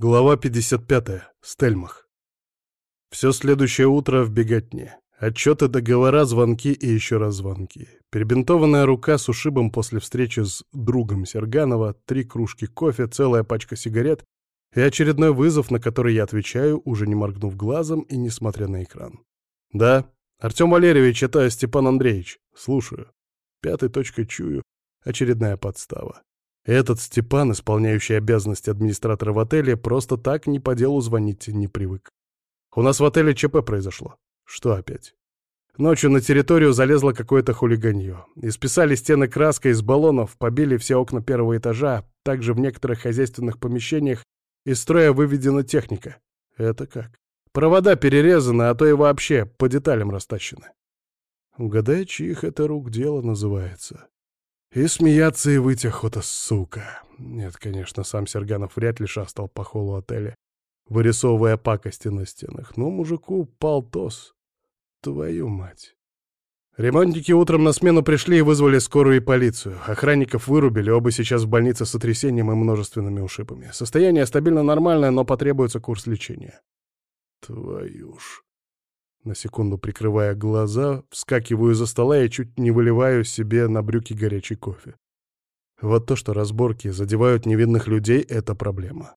Глава 55. Стельмах. Все следующее утро в беготне. Отчеты, договора, звонки и еще раз звонки. Перебинтованная рука с ушибом после встречи с другом Серганова, три кружки кофе, целая пачка сигарет и очередной вызов, на который я отвечаю, уже не моргнув глазом и не смотря на экран. «Да, Артем Валерьевич, это Степан Андреевич. Слушаю. Пятой точкой чую. Очередная подстава. Этот Степан, исполняющий обязанности администратора в отеле, просто так не по делу звонить не привык. У нас в отеле ЧП произошло. Что опять? Ночью на территорию залезло какое-то хулиганье. Исписали стены краской из баллонов, побили все окна первого этажа, также в некоторых хозяйственных помещениях из строя выведена техника. Это как? Провода перерезаны, а то и вообще по деталям растащены. Угадай, чьих это рук дело называется. И смеяться и выть охота, сука. Нет, конечно, сам Серганов вряд ли шастал по холу отеля, вырисовывая пакости на стенах. Но мужику полтос. Твою мать. Ремонтники утром на смену пришли и вызвали скорую и полицию. Охранников вырубили, оба сейчас в больнице с сотрясением и множественными ушибами. Состояние стабильно нормальное, но потребуется курс лечения. Твою ж. На секунду прикрывая глаза, вскакиваю за стола и чуть не выливаю себе на брюки горячий кофе. Вот то, что разборки задевают невинных людей, — это проблема.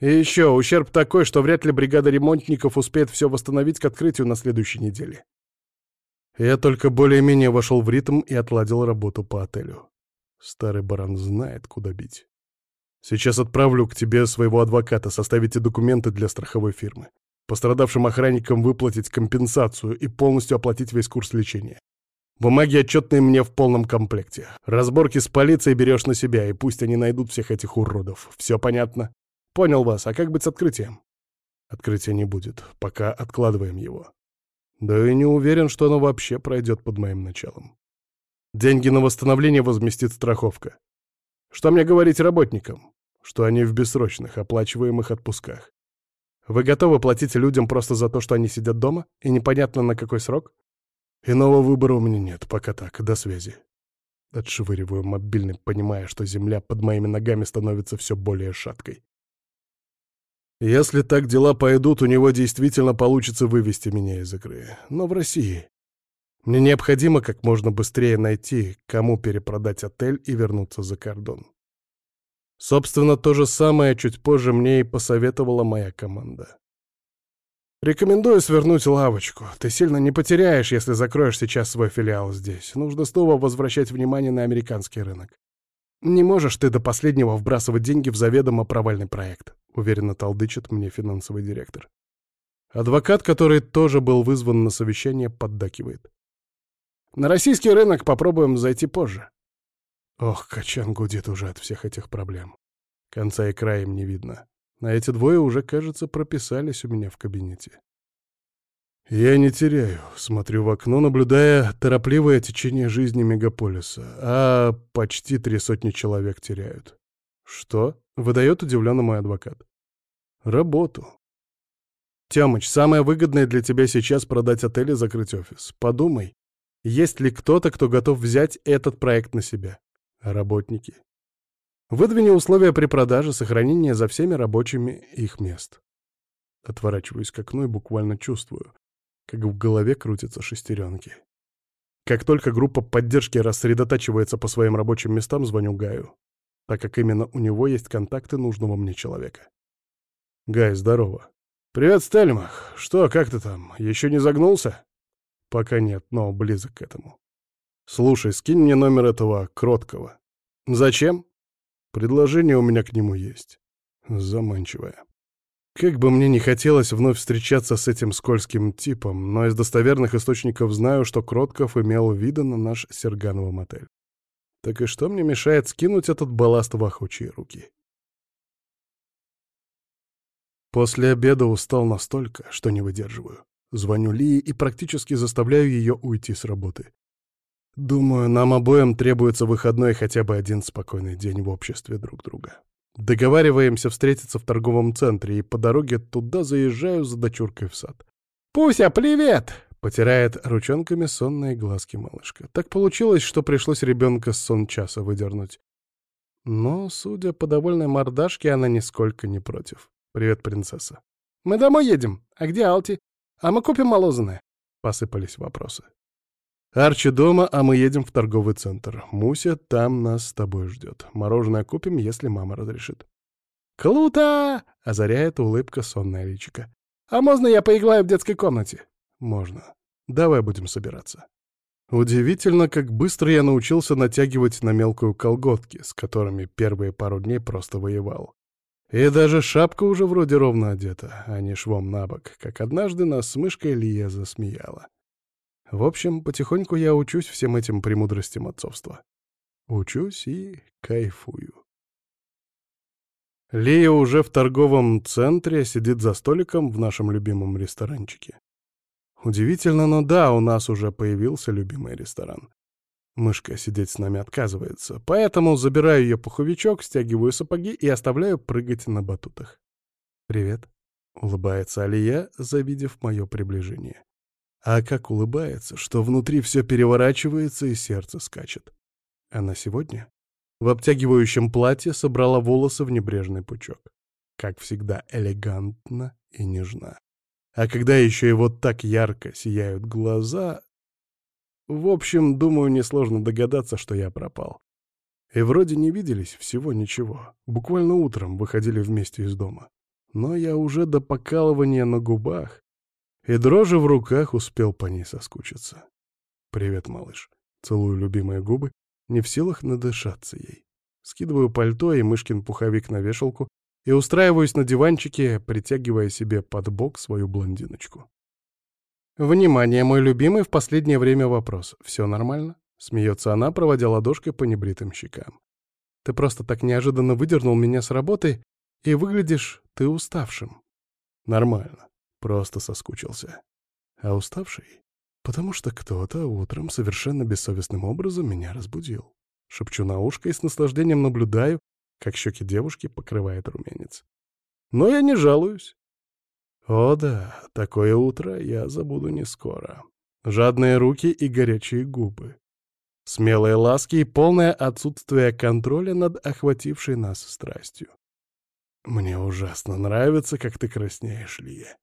И еще, ущерб такой, что вряд ли бригада ремонтников успеет все восстановить к открытию на следующей неделе. Я только более-менее вошел в ритм и отладил работу по отелю. Старый баран знает, куда бить. Сейчас отправлю к тебе своего адвоката, составите документы для страховой фирмы. Пострадавшим охранникам выплатить компенсацию и полностью оплатить весь курс лечения. Бумаги отчетные мне в полном комплекте. Разборки с полицией берешь на себя, и пусть они найдут всех этих уродов. Все понятно? Понял вас, а как быть с открытием? Открытия не будет, пока откладываем его. Да и не уверен, что оно вообще пройдет под моим началом. Деньги на восстановление возместит страховка. Что мне говорить работникам? Что они в бессрочных, оплачиваемых отпусках. Вы готовы платить людям просто за то, что они сидят дома? И непонятно на какой срок? Иного выбора у меня нет, пока так, до связи. Отшвыриваю мобильный, понимая, что земля под моими ногами становится все более шаткой. Если так дела пойдут, у него действительно получится вывести меня из игры. Но в России. Мне необходимо как можно быстрее найти, кому перепродать отель и вернуться за кордон. Собственно, то же самое чуть позже мне и посоветовала моя команда. Рекомендую свернуть лавочку. Ты сильно не потеряешь, если закроешь сейчас свой филиал здесь. Нужно снова возвращать внимание на американский рынок. Не можешь ты до последнего вбрасывать деньги в заведомо провальный проект, уверенно толдычит мне финансовый директор. Адвокат, который тоже был вызван на совещание, поддакивает. На российский рынок попробуем зайти позже. Ох, Качан гудит уже от всех этих проблем. Конца и края им не видно. А эти двое уже, кажется, прописались у меня в кабинете. Я не теряю, смотрю в окно, наблюдая торопливое течение жизни мегаполиса, а почти три сотни человек теряют. Что? Выдает удивленно мой адвокат. Работу. Тёмыч, самое выгодное для тебя сейчас продать отель и закрыть офис. Подумай, есть ли кто-то, кто готов взять этот проект на себя? Работники. Выдвини условия при продаже сохранения за всеми рабочими их мест. Отворачиваюсь к окну и буквально чувствую, как в голове крутятся шестеренки. Как только группа поддержки рассредотачивается по своим рабочим местам, звоню Гаю, так как именно у него есть контакты нужного мне человека. Гай, здорово. «Привет, Стельмах. Что, как ты там? Еще не загнулся?» «Пока нет, но близок к этому. «Слушай, скинь мне номер этого Кроткого». «Зачем?» «Предложение у меня к нему есть». Заманчивое. Как бы мне не хотелось вновь встречаться с этим скользким типом, но из достоверных источников знаю, что Кротков имел вида на наш Сергановый мотель. Так и что мне мешает скинуть этот балласт в охочие руки? После обеда устал настолько, что не выдерживаю. Звоню Лии и практически заставляю ее уйти с работы. Думаю, нам обоим требуется выходной хотя бы один спокойный день в обществе друг друга. Договариваемся встретиться в торговом центре, и по дороге туда заезжаю за дочуркой в сад. «Пуся, привет!» — потирает ручонками сонные глазки малышка. Так получилось, что пришлось ребенка с сон часа выдернуть. Но, судя по довольной мордашке, она нисколько не против. «Привет, принцесса». «Мы домой едем. А где Алти? А мы купим молозаное?» Посыпались вопросы. «Арчи дома, а мы едем в торговый центр. Муся там нас с тобой ждет. Мороженое купим, если мама разрешит». «Круто!» — озаряет улыбка сонная личика. «А можно я поиграю в детской комнате?» «Можно. Давай будем собираться». Удивительно, как быстро я научился натягивать на мелкую колготки, с которыми первые пару дней просто воевал. И даже шапка уже вроде ровно одета, а не швом на бок, как однажды нас с мышкой Лия засмеяла. В общем, потихоньку я учусь всем этим премудростям отцовства. Учусь и кайфую. Лия уже в торговом центре сидит за столиком в нашем любимом ресторанчике. Удивительно, но да, у нас уже появился любимый ресторан. Мышка сидеть с нами отказывается, поэтому забираю ее пуховичок, стягиваю сапоги и оставляю прыгать на батутах. «Привет», — улыбается Алия, завидев мое приближение. А как улыбается, что внутри все переворачивается и сердце скачет. Она сегодня в обтягивающем платье собрала волосы в небрежный пучок. Как всегда, элегантно и нежна. А когда еще и вот так ярко сияют глаза... В общем, думаю, несложно догадаться, что я пропал. И вроде не виделись всего ничего. Буквально утром выходили вместе из дома. Но я уже до покалывания на губах и дрожи в руках успел по ней соскучиться. «Привет, малыш». Целую любимые губы, не в силах надышаться ей. Скидываю пальто и мышкин пуховик на вешалку и устраиваюсь на диванчике, притягивая себе под бок свою блондиночку. «Внимание, мой любимый в последнее время вопрос. Все нормально?» — смеется она, проводя ладошкой по небритым щекам. «Ты просто так неожиданно выдернул меня с работы, и выглядишь ты уставшим». «Нормально. Просто соскучился. А уставший? Потому что кто-то утром совершенно бессовестным образом меня разбудил. Шепчу на ушко и с наслаждением наблюдаю, как щеки девушки покрывает румянец. Но я не жалуюсь. О да, такое утро я забуду не скоро. Жадные руки и горячие губы. Смелые ласки и полное отсутствие контроля над охватившей нас страстью. Мне ужасно нравится, как ты краснеешь, Лия.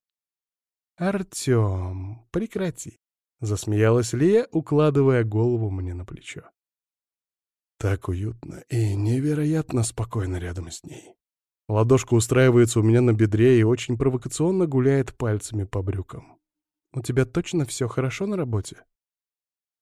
«Артем, прекрати!» — засмеялась Лия, укладывая голову мне на плечо. Так уютно и невероятно спокойно рядом с ней. Ладошка устраивается у меня на бедре и очень провокационно гуляет пальцами по брюкам. «У тебя точно все хорошо на работе?»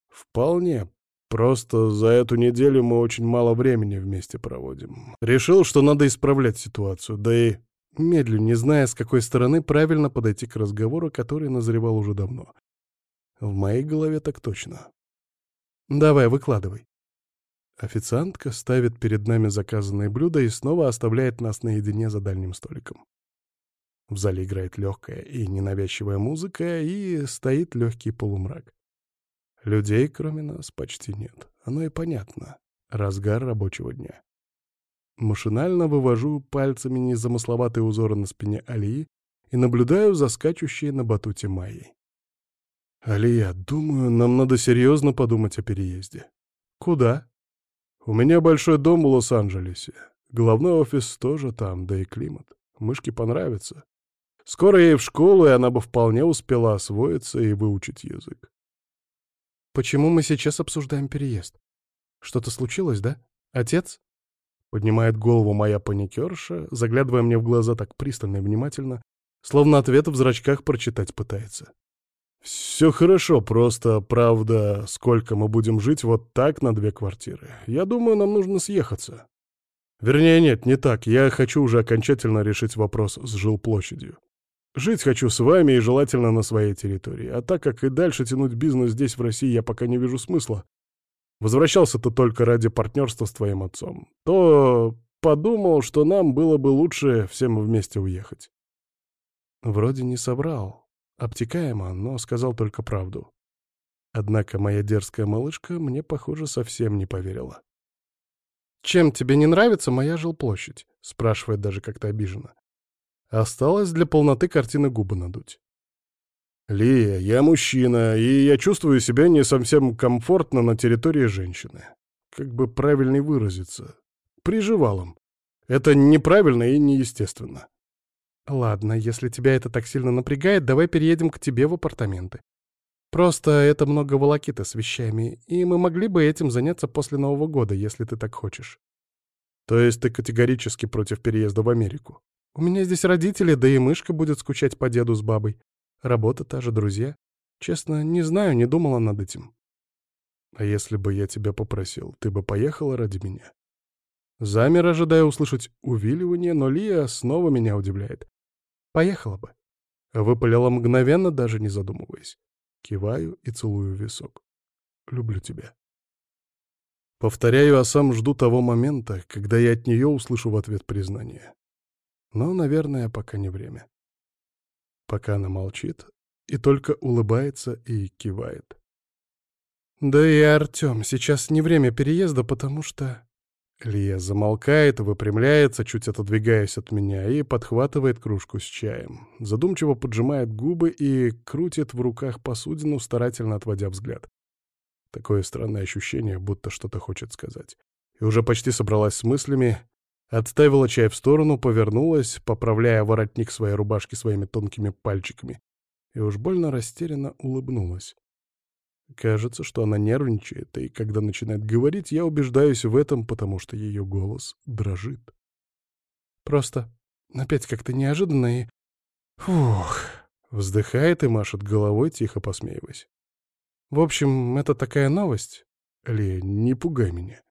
«Вполне. Просто за эту неделю мы очень мало времени вместе проводим. Решил, что надо исправлять ситуацию, да и Медлю, не зная, с какой стороны правильно подойти к разговору, который назревал уже давно. В моей голове так точно. «Давай, выкладывай». Официантка ставит перед нами заказанные блюда и снова оставляет нас наедине за дальним столиком. В зале играет легкая и ненавязчивая музыка, и стоит легкий полумрак. Людей, кроме нас, почти нет. Оно и понятно. Разгар рабочего дня. Машинально вывожу пальцами незамысловатые узоры на спине Алии и наблюдаю за скачущей на батуте Майей. «Алия, думаю, нам надо серьезно подумать о переезде». «Куда?» «У меня большой дом в Лос-Анджелесе. Главный офис тоже там, да и климат. Мышке понравится. Скоро ей в школу, и она бы вполне успела освоиться и выучить язык». «Почему мы сейчас обсуждаем переезд? Что-то случилось, да? Отец?» Поднимает голову моя паникерша, заглядывая мне в глаза так пристально и внимательно, словно ответ в зрачках прочитать пытается. «Все хорошо, просто, правда, сколько мы будем жить вот так на две квартиры. Я думаю, нам нужно съехаться. Вернее, нет, не так. Я хочу уже окончательно решить вопрос с жилплощадью. Жить хочу с вами и желательно на своей территории. А так как и дальше тянуть бизнес здесь, в России, я пока не вижу смысла, Возвращался-то только ради партнерства с твоим отцом. То подумал, что нам было бы лучше всем вместе уехать. Вроде не соврал. Обтекаемо, но сказал только правду. Однако моя дерзкая малышка мне, похоже, совсем не поверила. «Чем тебе не нравится моя жилплощадь?» — спрашивает даже как-то обиженно. Осталось для полноты картины губы надуть. «Лия, я мужчина, и я чувствую себя не совсем комфортно на территории женщины. Как бы правильней выразиться. приживалом. Это неправильно и неестественно. Ладно, если тебя это так сильно напрягает, давай переедем к тебе в апартаменты. Просто это много волокиты с вещами, и мы могли бы этим заняться после Нового года, если ты так хочешь. То есть ты категорически против переезда в Америку? У меня здесь родители, да и мышка будет скучать по деду с бабой. Работа та же, друзья. Честно, не знаю, не думала над этим. А если бы я тебя попросил, ты бы поехала ради меня? Замер, ожидая услышать увиливание, но Лия снова меня удивляет. Поехала бы. Выпалила мгновенно, даже не задумываясь. Киваю и целую висок. Люблю тебя. Повторяю, а сам жду того момента, когда я от нее услышу в ответ признание. Но, наверное, пока не время. Пока она молчит и только улыбается и кивает. «Да и Артём, сейчас не время переезда, потому что...» Лия замолкает, выпрямляется, чуть отодвигаясь от меня, и подхватывает кружку с чаем. Задумчиво поджимает губы и крутит в руках посудину, старательно отводя взгляд. Такое странное ощущение, будто что-то хочет сказать. И уже почти собралась с мыслями, отставила чай в сторону, повернулась, поправляя воротник своей рубашки своими тонкими пальчиками, и уж больно растерянно улыбнулась. Кажется, что она нервничает, и когда начинает говорить, я убеждаюсь в этом, потому что ее голос дрожит. Просто опять как-то неожиданно и... Фух... Вздыхает и машет головой, тихо посмеиваясь. В общем, это такая новость. Лея, не пугай меня.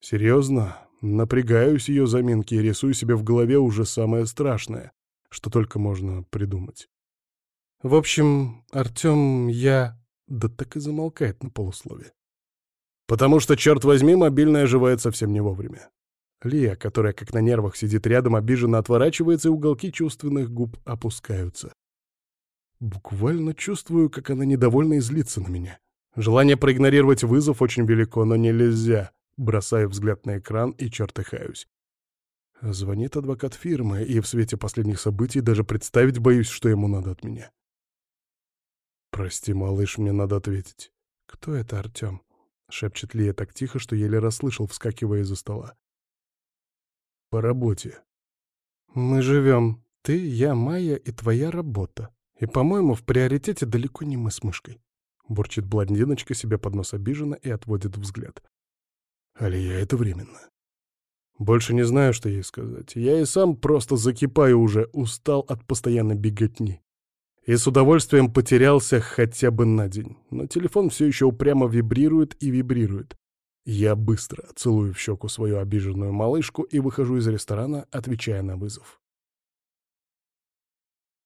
Серьезно, напрягаюсь ее заминки и рисую себе в голове уже самое страшное, что только можно придумать. В общем, Артем, я да так и замолкает на полуслове. Потому что, черт возьми, мобильная оживает совсем не вовремя. Лия, которая как на нервах сидит рядом, обиженно отворачивается, и уголки чувственных губ опускаются. Буквально чувствую, как она недовольна и злится на меня. Желание проигнорировать вызов очень велико, но нельзя. Бросаю взгляд на экран и чертыхаюсь. Звонит адвокат фирмы, и в свете последних событий даже представить боюсь, что ему надо от меня. «Прости, малыш, мне надо ответить». «Кто это, Артём?» — шепчет Лия так тихо, что еле расслышал, вскакивая из-за стола. «По работе». «Мы живем. Ты, я, Майя и твоя работа. И, по-моему, в приоритете далеко не мы с мышкой». Бурчит блондиночка себе под нос обиженно и отводит взгляд. «Алия, это временно». Больше не знаю, что ей сказать. Я и сам просто закипаю уже, устал от постоянной беготни и с удовольствием потерялся хотя бы на день. Но телефон все еще упрямо вибрирует и вибрирует. Я быстро целую в щеку свою обиженную малышку и выхожу из ресторана, отвечая на вызов.